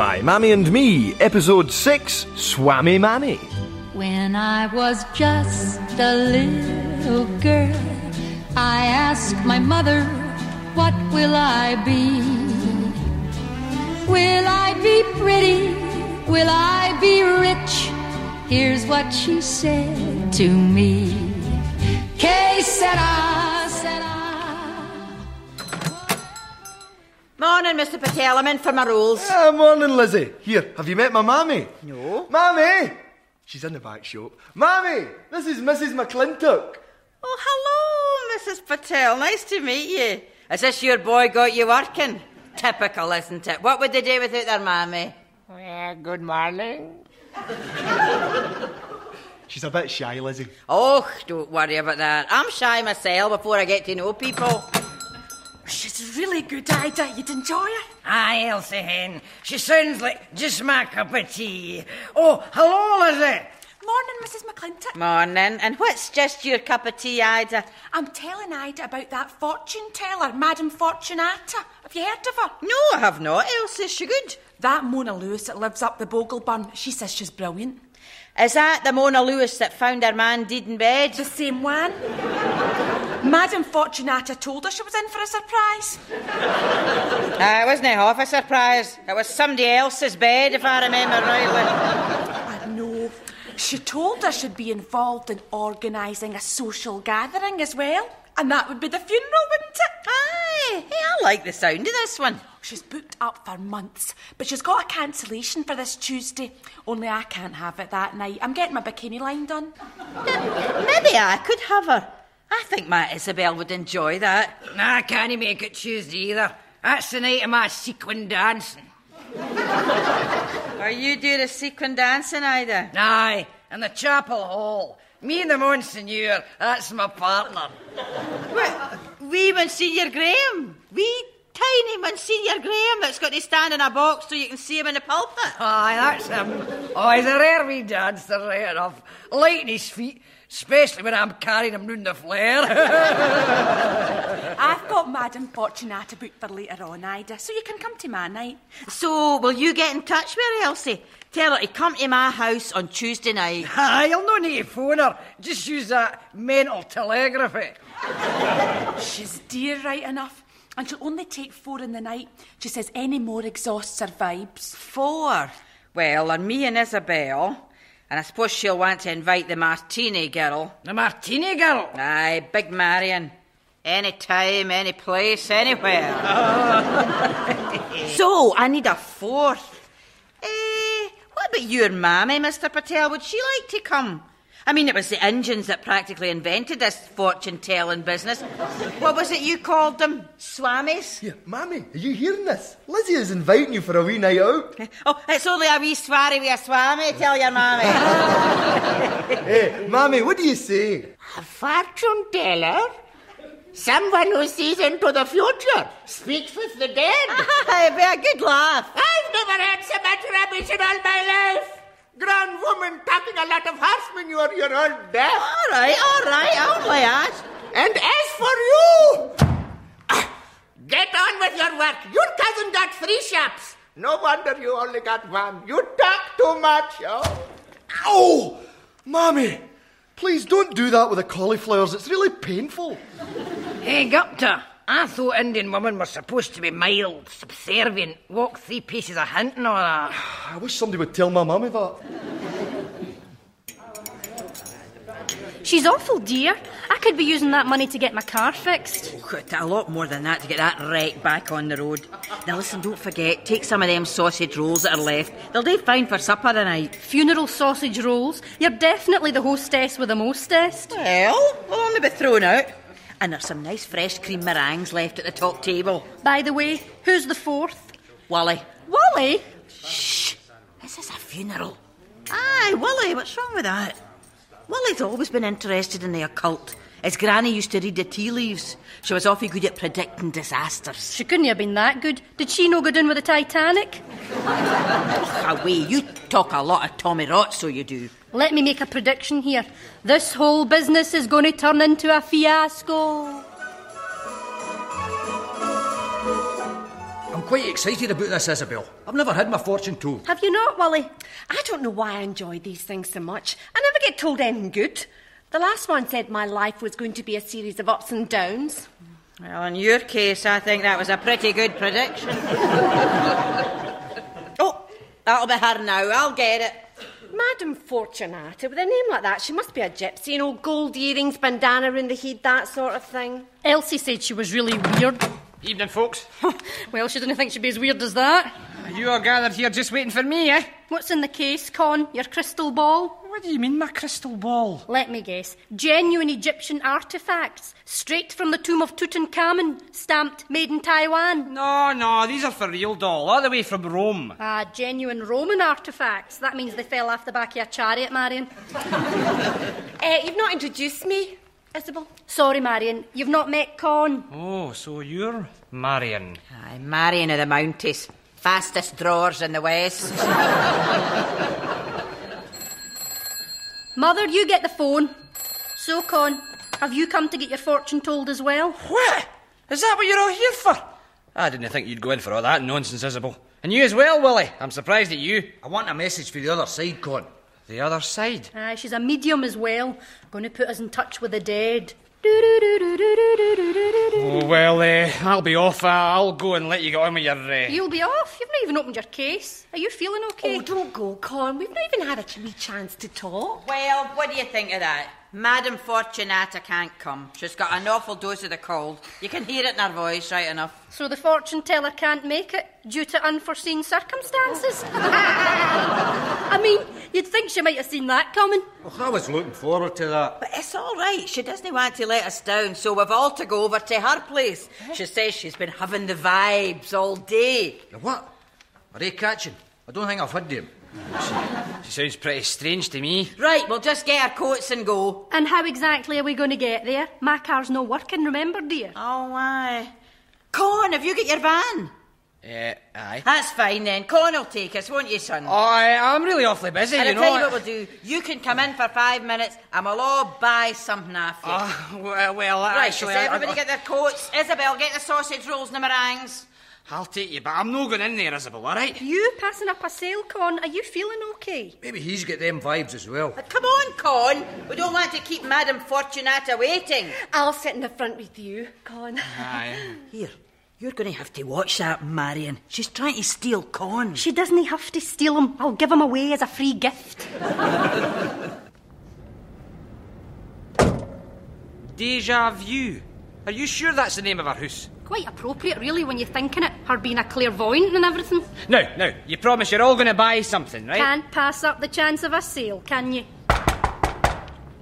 My Mammy and Me, Episode 6 Swami Mammy. When I was just a little girl, I asked my mother, What will I be? Will I be pretty? Will I be rich? Here's what she said to me. Que said sera. Morning, Mr. Patel. I'm in for my rolls. Ah, morning, Lizzie. Here, have you met my mammy? No. Mammy! She's in the back shop. Mammy! This is Mrs. McClintock. Oh, hello, Mrs. Patel. Nice to meet you. Is this your boy got you working? Typical, isn't it? What would they do without their mammy? Well, good morning. She's a bit shy, Lizzie. Oh, don't worry about that. I'm shy myself before I get to know people. She's a really good, Ida. You'd enjoy her. Aye, Elsie Hen. She sounds like just my cup of tea. Oh, hello, Lizzie. Morning, Mrs. McClintock. Morning. And what's just your cup of tea, Ida? I'm telling Ida about that fortune teller, Madame Fortunata. Have you heard of her? No, I have not. Elsie, is she good? That Mona Lewis that lives up the Bogleburn. She says she's brilliant. Is that the Mona Lewis that found her man dead in bed? The same one. Madame Fortunata told her she was in for a surprise. Uh, it wasn't half a surprise. It was somebody else's bed, if I remember rightly. I know. She told her she'd be involved in organising a social gathering as well. And that would be the funeral, wouldn't it? Aye, hey, I like the sound of this one. She's booked up for months, but she's got a cancellation for this Tuesday. Only I can't have it that night. I'm getting my bikini line done. Maybe I could have her. I think my Isabel would enjoy that. Nah, I can't make it Tuesday either. That's the night of my sequin dancing. Are you doing a sequin dancing, either? Aye, in the chapel hall. Me and the Monsignor, that's my partner. What? Wee Monsignor Graham. We tiny Monsignor Graham that's got to stand in a box so you can see him in the pulpit. Aye, that's him. Oh, he's a rare wee dancer, right enough. Light his feet, especially when I'm carrying him round the flare. I've got Madame Fortunata booked for later on, Ida, so you can come to my night. So, will you get in touch with her, Elsie? Tell her to come to my house on Tuesday night. Aye, you'll no need to phone her. Just use that mental telegraphy. She's dear right enough, and she'll only take four in the night. She says any more exhausts her vibes. Four. Well, and me and Isabel. And I suppose she'll want to invite the Martini girl. The Martini girl. Aye, Big Marion. Any time, any place, anywhere. so, I need a fourth. Eh, what about your mammy, Mr. Patel? Would she like to come? I mean, it was the Indians that practically invented this fortune telling business. What was it you called them? Swamis? Yeah, Mammy, are you hearing this? Lizzie is inviting you for a wee night out. Oh, it's only a wee swarry with a swami, tell your mammy. hey, eh, Mammy, what do you say? A fortune teller? Someone who sees into the future, speaks with the dead. It'd be a good laugh. I've never had so much rubbish in all my life. Grown woman talking a lot of harsh when you are your old deaf. All right, all right, I only asked. And as for you, ah, get on with your work. Your cousin got three shops. No wonder you only got one. You talk too much. Oh. Ow! Mammy, please don't do that with the cauliflowers. It's really painful. Hey, Gupta. I thought Indian women were supposed to be mild, subservient, walk three paces a hint and all that. I wish somebody would tell my mummy that. She's awful dear. I could be using that money to get my car fixed. Oh, quite a lot more than that to get that wreck back on the road. Now listen, don't forget, take some of them sausage rolls that are left. They'll do fine for supper tonight. Funeral sausage rolls. You're definitely the hostess with the mostest. Well, they'll only be thrown out. And there's some nice fresh cream meringues left at the top table. By the way, who's the fourth? Wally. Wally? Shh! This is a funeral. Aye, Wally, what's wrong with that? Wally's always been interested in the occult. His granny used to read the tea leaves. She was awfully good at predicting disasters. She couldn't have been that good. Did she no go down with the Titanic? Away, you talk a lot of Tommy Rot, so you do. Let me make a prediction here. This whole business is going to turn into a fiasco. I'm quite excited about this, Isabel. I've never had my fortune told. Have you not, Wally? I don't know why I enjoy these things so much. I never get told anything good. The last one said my life was going to be a series of ups and downs. Well, in your case, I think that was a pretty good prediction. oh, that'll be her now. I'll get it. Madam Fortunata, with a name like that, she must be a gypsy, you know, gold earrings, bandana round the head, that sort of thing. Elsie said she was really weird. Evening, folks. well, she didn't think she'd be as weird as that. You are gathered here just waiting for me, eh? What's in the case, Con? Your crystal ball? What do you mean, my crystal ball? Let me guess. Genuine Egyptian artefacts, straight from the tomb of Tutankhamun, stamped made in Taiwan. No, no, these are for real, doll, all the way from Rome. Ah, genuine Roman artefacts. That means they fell off the back of a chariot, Marion. Uh, you've not introduced me, Isabel. Sorry, Marion, you've not met Con. Oh, so you're Marion. Aye, Marion of the Mounties. Fastest drawers in the West. Mother, you get the phone. So, Con, have you come to get your fortune told as well? What? Is that what you're all here for? I didn't think you'd go in for all that nonsense, Isabel. And you as well, Willie. I'm surprised at you. I want a message for the other side, Con. The other side? Aye, she's a medium as well. Going to put us in touch with the dead. Oh, well, uh, I'll be off. Uh, I'll go and let you get on with your. Uh... You'll be off. You've not even opened your case. Are you feeling okay? Oh, don't go, Con. We've not even had a wee chance to talk. Well, what do you think of that? Madam Fortunata can't come. She's got an awful dose of the cold. You can hear it in her voice, right enough. So the fortune teller can't make it due to unforeseen circumstances? I mean, you'd think she might have seen that coming. Well, I was looking forward to that. But it's all right. She doesn't want to let us down, so we've all to go over to her place. Eh? She says she's been having the vibes all day. The what? Are they catching? I don't think I've heard them. She sounds pretty strange to me. Right, we'll just get our coats and go. And how exactly are we going to get there? My car's no working, remember, dear? Oh, aye. Con, have you got your van? Uh, aye. That's fine then. Con will take us, won't you, son? Oh, I, I'm really awfully busy, and you I'll know. tell you what we'll do. You can come in for five minutes and we'll all buy something off you. Oh, well, well right, actually, does I- everybody I, get their coats? Isabel, get the sausage rolls and the meringues. I'll take you, but I'm not going in there, Isabel, all right? You passing up a sale, Con? Are you feeling okay? Maybe he's got them vibes as well. Uh, Come on, Con. We don't want to keep Madam Fortunata waiting. I'll sit in the front with you, Con. Aye. Here, you're going to have to watch that, Marion. She's trying to steal Con. She doesn't have to steal him. I'll give him away as a free gift. Deja vu. Are you sure that's the name of our house? Quite appropriate, really, when you're thinking it. Her being a clairvoyant and everything. No, no. you promise you're all going to buy something, right? Can't pass up the chance of a sale, can you?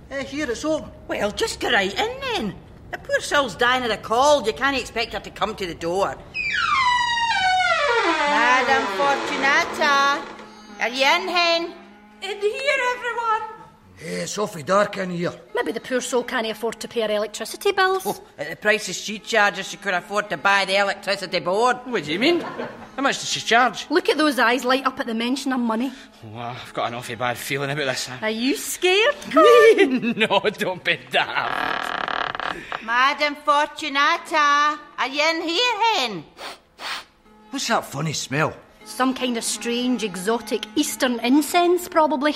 Hey, here it's open. Well, just go right in then. The poor soul's dying of the cold. You can't expect her to come to the door. Madam Fortunata, are you in, hen? In here, everyone. Hey, it's awfully dark in here. Maybe the poor soul can't afford to pay her electricity bills. Oh, at the prices she charges, she could afford to buy the electricity board. What do you mean? How much does she charge? Look at those eyes light up at the mention of money. Oh, I've got an awfully bad feeling about this. Are you scared, Con? no, don't be daft. Madam Fortunata, are you in here, hen? What's that funny smell? Some kind of strange, exotic Eastern incense, probably.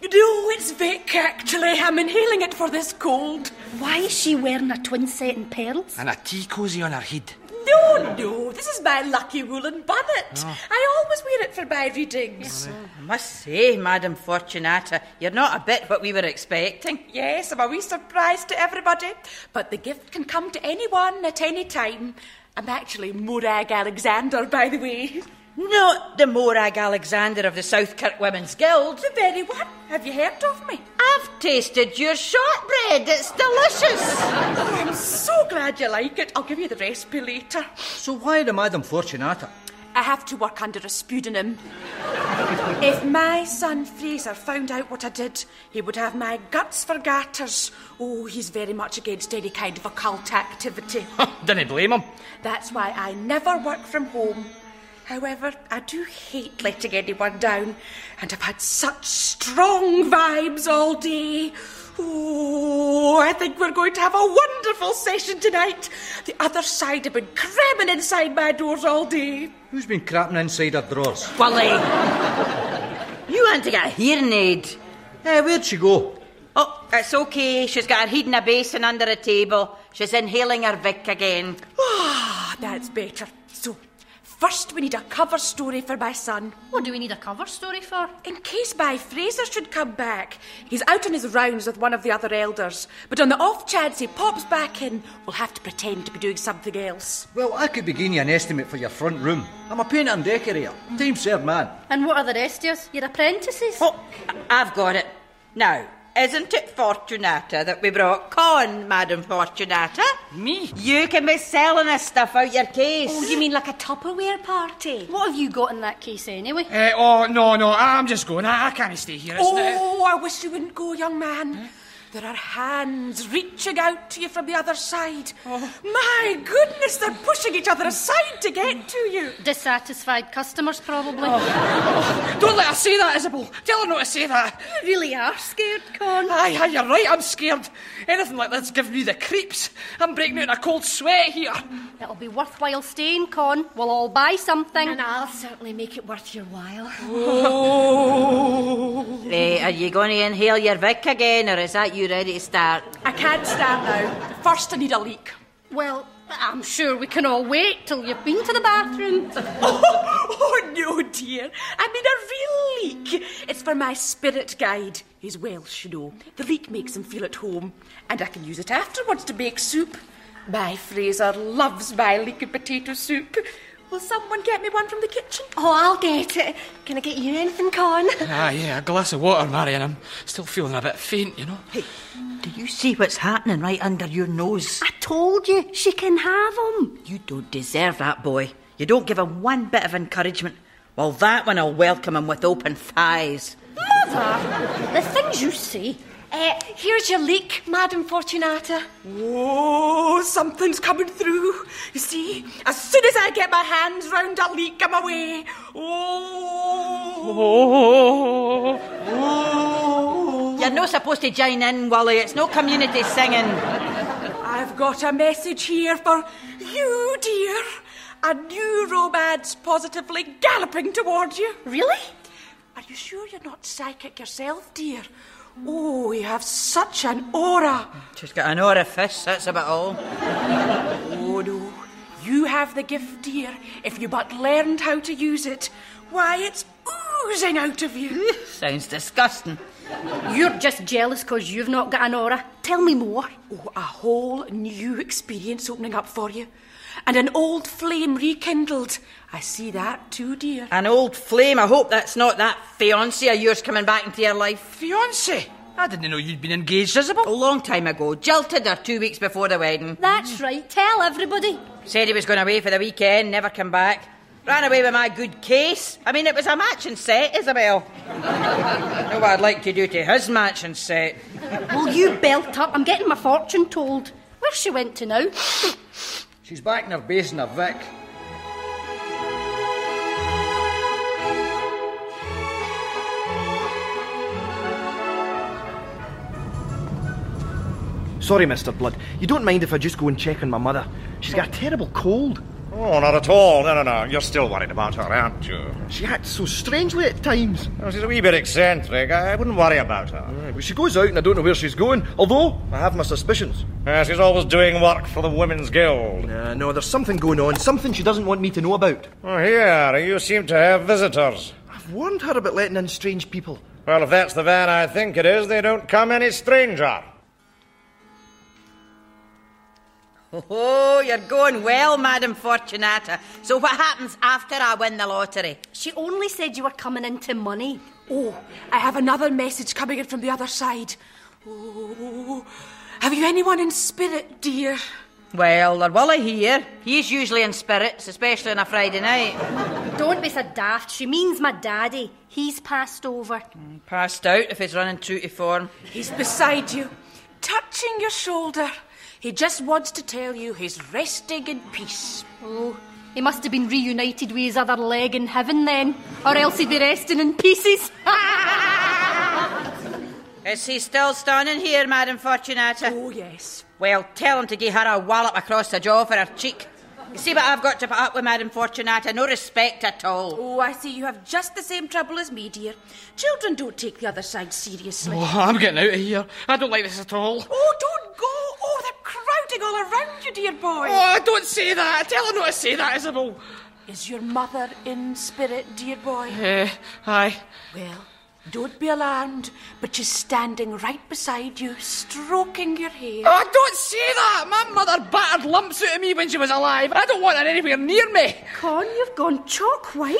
No, it's Vic, actually. I'm inhaling it for this cold. Why is she wearing a twin set in pearls? And a tea cosy on her head. No, no, this is my lucky woolen bonnet. Oh. I always wear it for my readings. Oh, I must say, Madam Fortunata, you're not a bit what we were expecting. Yes, I'm a wee surprise to everybody, but the gift can come to anyone at any time. I'm actually Morag Alexander, by the way. Not the Morag Alexander of the South Kirk Women's Guild. The very one. Have you heard of me? I've tasted your shortbread. It's delicious. Oh, I'm so glad you like it. I'll give you the recipe later. So why the Madam Fortunata? I have to work under a pseudonym. If my son Fraser found out what I did, he would have my guts for garters. Oh, he's very much against any kind of occult activity. Didn't blame him. That's why I never work from home. However, I do hate letting anyone down, and I've had such strong vibes all day. Oh, I think we're going to have a wonderful session tonight. The other side have been cramming inside my doors all day. Who's been crapping inside her drawers? Willie! you want to get a hearing aid? Eh, where'd she go? Oh, it's okay. She's got her head in a basin under a table. She's inhaling her Vic again. Ah, that's better. So, first we need a cover story for my son. What do we need a cover story for? In case my Fraser should come back. He's out on his rounds with one of the other elders. But on the off chance he pops back in, we'll have to pretend to be doing something else. Well, I could be giving you an estimate for your front room. I'm a painter and decorator. Time served man. And what are the rest of us? Your apprentices? Oh, I've got it. Now, isn't it Fortunata that we brought Con, Madam Fortunata? Me? You can be selling us stuff out your case. Oh, you mean like a Tupperware party? What have you got in that case anyway? Eh, oh, no, no, I'm just going. I, I can't stay here. It's Oh, I wish you wouldn't go, young man. There are hands reaching out to you from the other side. My goodness, they're pushing each other aside to get to you. Dissatisfied customers, probably. Don't let her say that, Isabel. Tell her not to say that. You really are scared, Con. Aye, aye, you're right, I'm scared. Anything like that's giving me the creeps. I'm breaking out in a cold sweat here. It'll be worthwhile staying, Con. We'll all buy something. And I'll certainly make it worth your while. Eh, are you going to inhale your Vic again, or is that you ready to start? I can't start now. First, I need a leak. Well, I'm sure we can all wait till you've been to the bathroom. Oh, no, dear. I mean a real leek. It's for my spirit guide. He's Welsh, you know. The leek makes him feel at home, and I can use it afterwards to make soup. My Fraser loves my leek and potato soup. Will someone get me one from the kitchen? Oh, I'll get it. Can I get you anything, Con? Ah, yeah, a glass of water, Marion. I'm still feeling a bit faint, you know. Hey, do you see what's happening right under your nose? I told you, she can have them. You don't deserve that boy. You don't give him one bit of encouragement. Well, that one will welcome him with open thighs. Mother, the things you say. Uh, here's your leek, Madam Fortunata. Oh, something's coming through. You see, as soon as I get my hands round a leek, I'm away. Oh. Oh. You're not supposed to join in, Wally. It's no community singing. I've got a message here for you, dear. A new romance positively galloping towards you. Really? Are you sure you're not psychic yourself, dear? Oh, you have such an aura. She's got an orifice, that's about all. Oh, no. You have the gift, dear, if you but learned how to use it. Why, it's oozing out of you. Sounds disgusting. You're just jealous because you've not got an aura. Tell me more. Oh, a whole new experience opening up for you. And an old flame rekindled. I see that too, dear. An old flame. I hope that's not that fiancé of yours coming back into your life. Fiance? I didn't know you'd been engaged, Isabel. A long time ago. Jilted her two weeks before the wedding. That's right. Tell everybody. Said he was going away for the weekend, never come back. Ran away with my good case. I mean, it was a matching set, Isabel. know oh, what I'd like to do to his matching set. Will you belt up? I'm getting my fortune told. Where she went to now? She's back in her basin of Vic. Sorry, Mr. Blood. You don't mind if I just go and check on my mother? She's got a terrible cold. Oh, not at all. No, no, no. You're still worried about her, aren't you? She acts so strangely at times. Oh, she's a wee bit eccentric. I wouldn't worry about her. Right, but she goes out and I don't know where she's going, although I have my suspicions. She's always doing work for the Women's Guild. No, there's something going on, something she doesn't want me to know about. Oh, here, you seem to have visitors. I've warned her about letting in strange people. Well, if that's the van I think it is, they don't come any stranger. Oh, you're going well, Madam Fortunata. So what happens after I win the lottery? She only said you were coming into money. Oh, I have another message coming in from the other side. Oh, have you anyone in spirit, dear? Well, there Willie here. He's usually in spirits, especially on a Friday night. Don't be so daft. She means my daddy. He's passed over. Mm, passed out if he's running true to form. He's beside you, touching your shoulder. He just wants to tell you he's resting in peace. Oh, he must have been reunited with his other leg in heaven then, or else he'd be resting in pieces. Is he still standing here, Madam Fortunata? Oh, yes. Well, tell him to give her a wallop across the jaw for her cheek. You see what I've got to put up with, Madam Fortunata? No respect at all. Oh, I see you have just the same trouble as me, dear. Children don't take the other side seriously. Oh, I'm getting out of here. I don't like this at all. Oh, don't go! Oh, they're crowding all around you, dear boy. Oh, don't say that. Tell her not to say that, Isabel. Is your mother in spirit, dear boy? Eh, aye. Well, don't be alarmed, but she's standing right beside you, stroking your hair. Oh, don't say that. My mother battered lumps out of me when she was alive. I don't want her anywhere near me. Con, you've gone chalk white.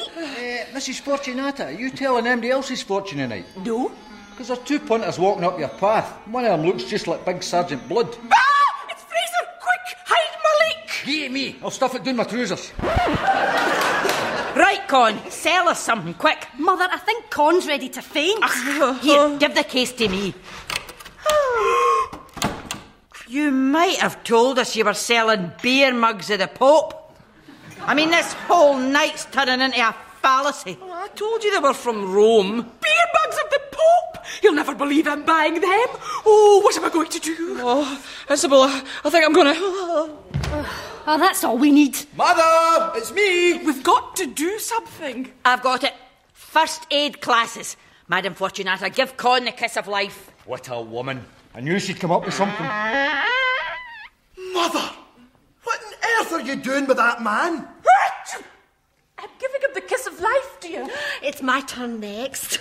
Mrs. Fortunata, are you telling anybody else's fortune tonight? No? Because there's two punters walking up your path. One of them looks just like Big Sergeant Blood. Ah! It's Fraser! Quick, hide Malik! Give me. I'll stuff it down my trousers. Right, Con, sell us something quick. Mother, I think Con's ready to faint. Here, give the case to me. You might have told us you were selling beer mugs of the Pope. I mean, this whole night's turning into a fallacy. Oh, I told you they were from Rome. Beer mugs of the Pope! You'll never believe I'm buying them. Oh, what am I going to do? Oh, Isabel, I, I think I'm gonna. Oh, that's all we need. Mother, it's me. We've got to do something. I've got it. First aid classes. Madam Fortunata, give Con the kiss of life. What a woman. I knew she'd come up with something. Mother, what on earth are you doing with that man? What? I'm giving him the kiss of life, dear. It's my turn next.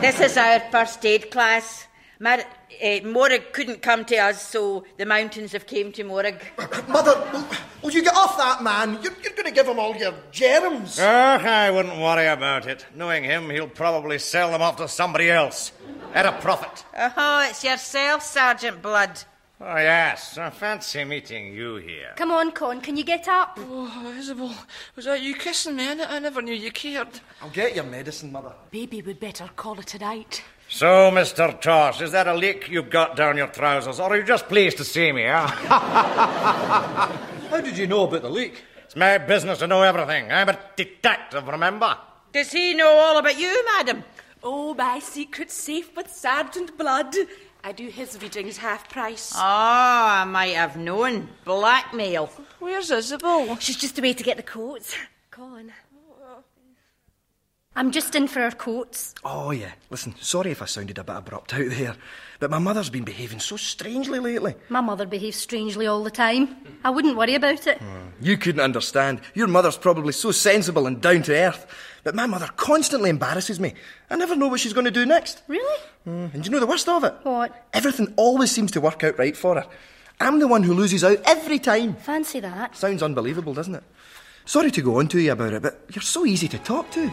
This is our first aid class. Mad- uh, Morag couldn't come to us, so the mountains have came to Morag. Mother, will, will you get off that man? You're, you're going to give him all your germs. Oh, I wouldn't worry about it. Knowing him, he'll probably sell them off to somebody else at a profit. Oh, it's yourself, Sergeant Blood. Oh, yes. I fancy meeting you here. Come on, Con, can you get up? Oh, Isabel, was that you kissing me? I never knew you cared. I'll get your medicine, Mother. Baby, we'd better call it a night. So, Mr. Tosh, is that a leek you've got down your trousers, or are you just pleased to see me, huh? How did you know about the leek? it's my business to know everything. I'm a detective, remember? Does he know all about you, madam? Oh, my secret's safe with Sergeant Blood. I do his readings half price. Oh, I might have known. Blackmail. Where's Isabel? She's just away to get the coats. Con. I'm just in for our coats. Oh, yeah. Listen, sorry if I sounded a bit abrupt out there, but my mother's been behaving so strangely lately. My mother behaves strangely all the time. I wouldn't worry about it. You couldn't understand. Your mother's probably so sensible and down to earth, but my mother constantly embarrasses me. I never know what she's going to do next. Really? Mm, And you know the worst of it? What? Everything always seems to work out right for her. I'm the one who loses out every time. Fancy that. Sounds unbelievable, doesn't it? Sorry to go on to you about it, but you're so easy to talk to.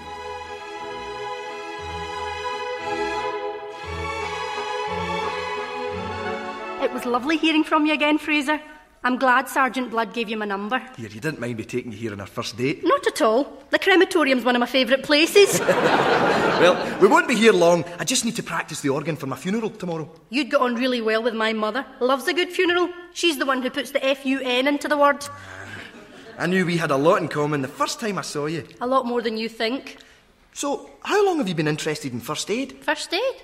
Was lovely hearing from you again, Fraser. I'm glad Sergeant Blood gave you my number. Here, you didn't mind me taking you here on our first date. Not at all. The crematorium's one of my favourite places. Well, we won't be here long. I just need to practice the organ for my funeral tomorrow. You'd got on really well with my mother. Loves a good funeral. She's the one who puts the F-U-N into the word. Ah, I knew we had a lot in common the first time I saw you. A lot more than you think. So, how long have you been interested in first aid? First aid?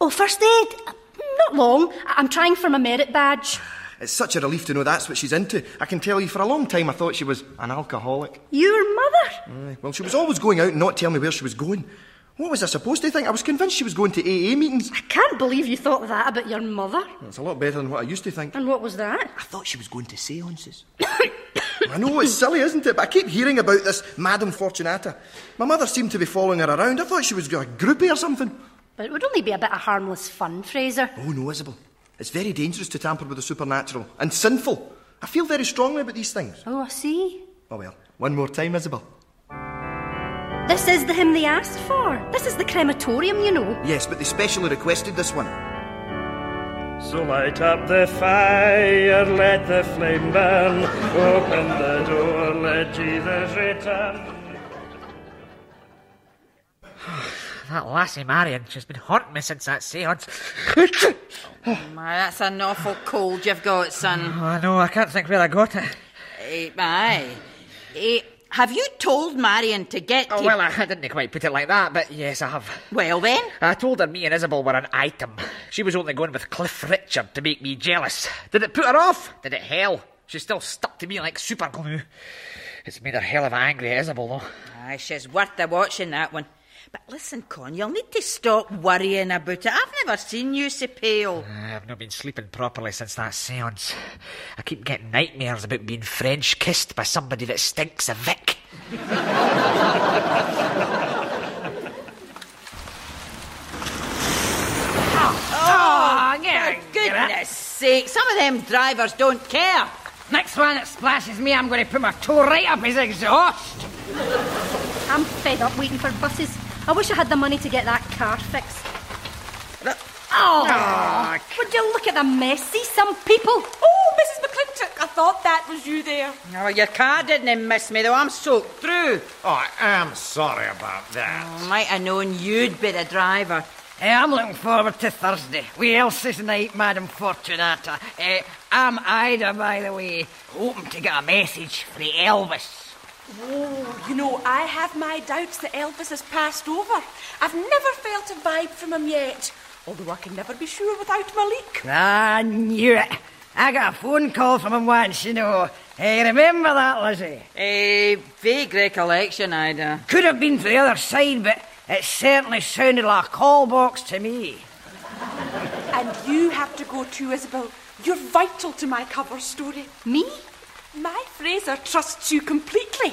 Oh, first aid? Not long. I'm trying for my merit badge. It's such a relief to know that's what she's into. I can tell you, for a long time I thought she was an alcoholic. Your mother? Aye, Well, she was always going out and not telling me where she was going. What was I supposed to think? I was convinced she was going to AA meetings. I can't believe you thought that about your mother. That's a lot better than what I used to think. And what was that? I thought she was going to seances. I know it's silly, isn't it? But I keep hearing about this Madame Fortunata. My mother seemed to be following her around. I thought she was a groupie or something. But it would only be a bit of harmless fun, Fraser. Oh no, Isabel. It's very dangerous to tamper with the supernatural and sinful. I feel very strongly about these things. Oh, I see. Oh well, one more time, Isabel. This is the hymn they asked for. This is the crematorium, you know. Yes, but they specially requested this one. So light up the fire, let the flame burn. Open the door, let Jesus return. That lassie Marion, she's been haunting me since that seance. My, that's an awful cold you've got, son. Oh, I know, I can't think where I got it. Eh, aye. Eh, have you told Marion to get Oh, to... well, I didn't quite put it like that, but yes, I have. Well, then? I told her me and Isabel were an item. She was only going with Cliff Richard to make me jealous. Did it put her off? Did it hell? She's still stuck to me like super glue. It's made her hell of angry at Isabel, though. Aye, she's worth the watching, that one. But listen, Con, you'll need to stop worrying about it. I've never seen you so pale. Uh, I've not been sleeping properly since that seance. I keep getting nightmares about being French kissed by somebody that stinks of Vic. Oh, yeah, for goodness sake, some of them drivers don't care. Next one that splashes me, I'm going to put my toe right up his exhaust. I'm fed up waiting for buses. I wish I had the money to get that car fixed. Oh, would you look at the mess? See some people. Oh, Mrs. McClintock, I thought that was you there. Oh, your car didn't miss me, though. I'm soaked through. Oh, I am sorry about that. I might have known you'd be the driver. Eh, I'm looking forward to Thursday. We Elsie's night, Madam Fortunata. Eh, I'm Ida, by the way. Hoping to get a message for the Elvis. Oh, you know, I have my doubts that Elvis has passed over. I've never felt a vibe from him yet. Although I can never be sure without Malik. Ah, I knew it. I got a phone call from him once, you know. Hey, remember that, Lizzie? A vague recollection, Ida. Could have been for the other side, but it certainly sounded like a call box to me. And you have to go too, Isabel. You're vital to my cover story. Me? My Fraser trusts you completely.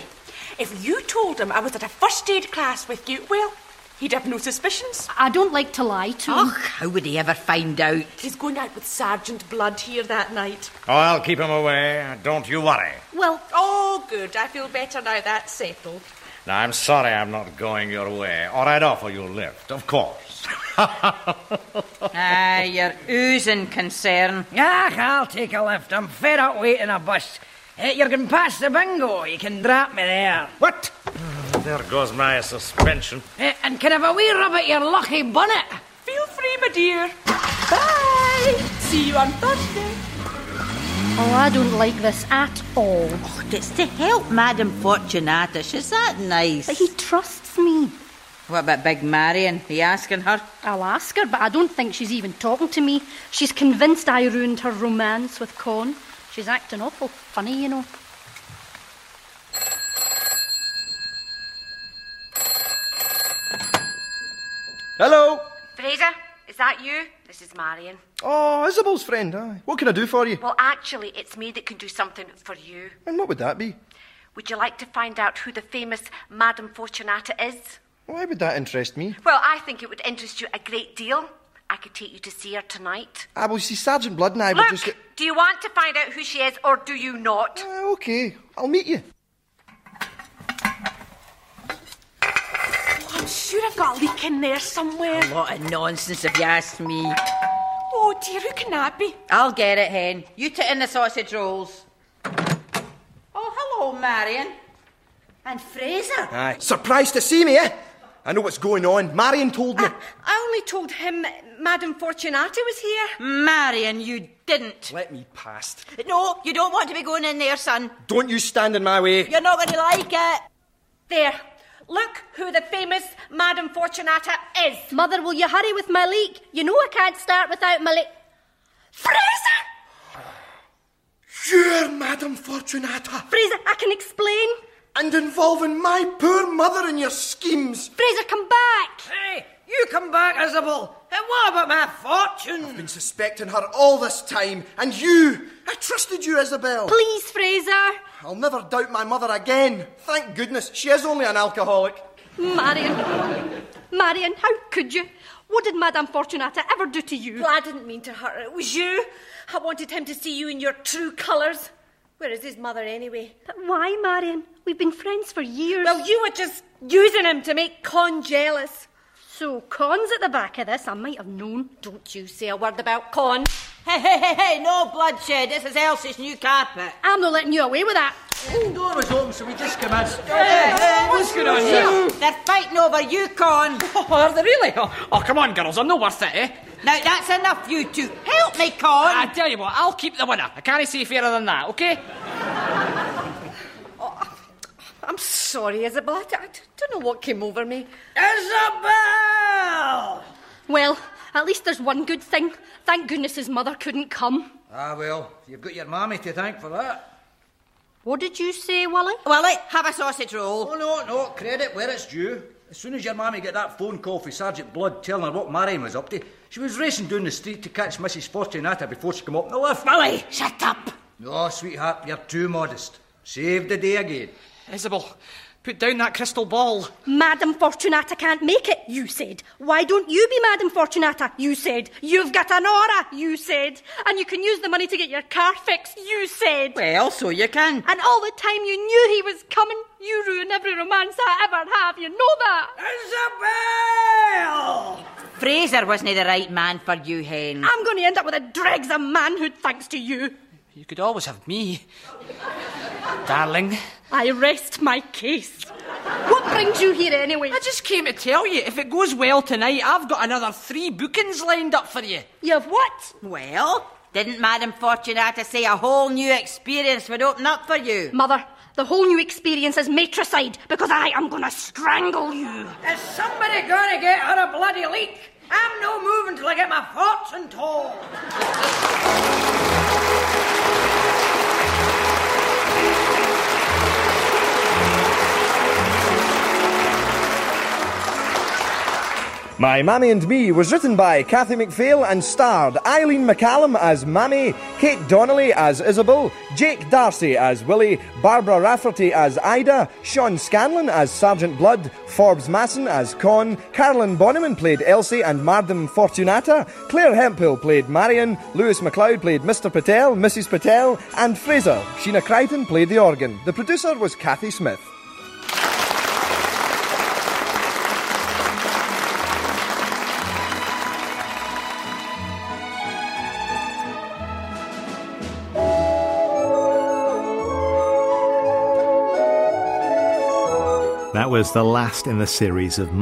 If you told him I was at a first aid class with you, well, he'd have no suspicions. I don't like to lie to him. Oh, how would he ever find out? He's going out with Sergeant Blood here that night. Oh, I'll keep him away. Don't you worry. Well, Oh, good. I feel better now that's settled. Now, I'm sorry I'm not going your way, or I'd offer you a lift, of course. Ah, you're oozing concern. Ah, I'll take a lift. I'm fed up waiting a bus. Eh, you're going past the bingo. You can drop me there. What? There goes my suspension. Eh, and can I have a wee rub at your lucky bonnet? Feel free, my dear. Bye. See you on Thursday. oh, I don't like this at all. Oh, it's to help Madam Fortunata. She's that nice. But he trusts me. What about Big Marion? Are you asking her? I'll ask her, but I don't think she's even talking to me. She's convinced I ruined her romance with Con. She's acting awful funny, you know. Hello. Fraser, is that you? This is Marion. Oh, Isabel's friend. Aye. What can I do for you? Well, actually, it's me that can do something for you. And what would that be? Would you like to find out who the famous Madame Fortunata is? Why would that interest me? Well, I think it would interest you a great deal. I could take you to see her tonight. I will see Sergeant Blood and I will Look, just do you want to find out who she is or do you not? Uh, okay, I'll meet you. Oh, I'm sure I've got a leek in there somewhere. A lot of nonsense, if you ask me. Oh, dear, who can that be? I'll get it, Hen. You sit in the sausage rolls. Oh, hello, Marion. And Fraser. Aye. Surprised to see me, eh? I know what's going on. Marion told me. I only told him Madame Fortunata was here. Marion, you didn't. Let me past. No, you don't want to be going in there, son. Don't you stand in my way. You're not going to like it. There. Look who the famous Madame Fortunata is. Mother, will you hurry with my leek? You know I can't start without my leek. Fraser! You're Madame Fortunata. Fraser, I can explain. And involving my poor mother in your schemes. Fraser, come back. Hey, you come back, Isabel. And what about my fortune? I've been suspecting her all this time. And you. I trusted you, Isabel. Please, Fraser. I'll never doubt my mother again. Thank goodness, she is only an alcoholic. Marion. Marion, how could you? What did Madame Fortunata ever do to you? Well, I didn't mean to hurt her. It was you. I wanted him to see you in your true colours. Where is his mother, anyway? But why, Marion? We've been friends for years. Well, you were just using him to make Con jealous. So Con's at the back of this. I might have known. Don't you say a word about Con. Hey, hey, hey, hey, no bloodshed. This is Elsie's new carpet. I'm not letting you away with that. The door was open, so we just come in. What's going on here? They're fighting over you, Con. Oh, are they really? Oh, oh, come on, girls, I'm no worth it, eh? Now, that's enough, you two. Help me, Con. I tell you what, I'll keep the winner. I can't see fairer than that, okay? oh, I'm sorry, Isabel. I, d- I d- don't know what came over me. Isabel! Well, at least there's one good thing. Thank goodness his mother couldn't come. Ah, well, you've got your mammy to thank for that. What did you say, Willie? Willie, have a sausage roll. Oh, no, no, credit where it's due. As soon as your mammy got that phone call from Sergeant Blood telling her what Marion was up to, she was racing down the street to catch Mrs. Fortunata before she came up in the lift. Willie, shut up! No, sweetheart, you're too modest. Saved the day again. Isabel, put down that crystal ball. Madam Fortunata can't make it, you said. Why don't you be Madam Fortunata? You said. You've got an aura, you said. And you can use the money to get your car fixed, you said. Well, so you can. And all the time you knew he was coming, you ruin every romance I ever have, you know that. Isabel! Fraser wasn't the right man for you, Hen. I'm going to end up with a dregs of manhood thanks to you. You could always have me. Darling. I rest my case. What brings you here anyway? I just came to tell you, if it goes well tonight, I've got another three bookings lined up for you. You have what? Well, didn't Madam Fortunata say a whole new experience would open up for you? Mother, the whole new experience is matricide because I am going to strangle you. Is somebody gonna get her a bloody leek? I'm no moving till I get my fortune told. My Mammy and Me was written by Cathy MacPhail and starred Eileen McCallum as Mammy, Kate Donnelly as Isabel, Jake D'Arcy as Willie, Barbara Rafferty as Ida, Sean Scanlan as Sergeant Blood, Forbes Masson as Con, Carolyn Bonnyman played Elsie and Madam Fortunata, Claire Hemphill played Marion, Lewis MacLeod played Mr. Patel, Mrs. Patel, and Fraser, Sheena Crichton played the organ. The producer was Kathy Smith. Was the last in the series of